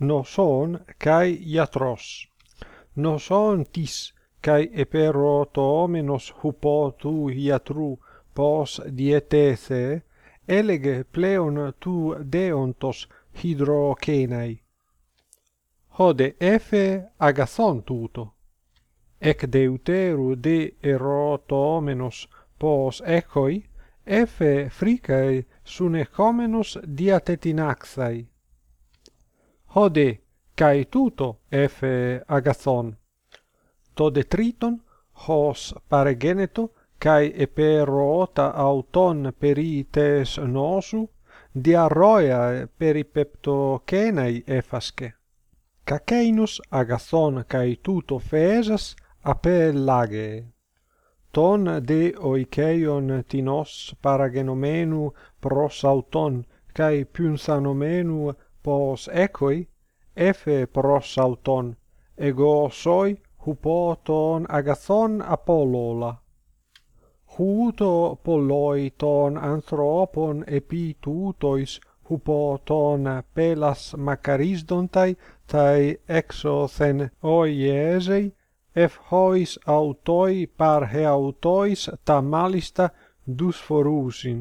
noson kai iatros. Noson tis kai eperotomenos hupo tu iatru pos dietese elege pleon tu deontos hydrokenai hode efe agathon tuto. Ec deuteru de erotomenos pos echoi efe fricae sunecomenos diatetinaxai hode kai tuto f agathon. To detriton hos paregeneto kai eperota auton perites nosu diarrhoia peripeptokenai efaske kakeinos agathon kai tuto fesas apellage ton de oikeion tinos paragenomenu pros auton kai pynthanomenu pos echoi efe pros prosauton ego soi hupoton agathon apollola. Huto polloiton anthropon epi tutois hupoton pelas makarisdontai tai exothen oiesei ef hois autoi par heautois ta malista dus forusin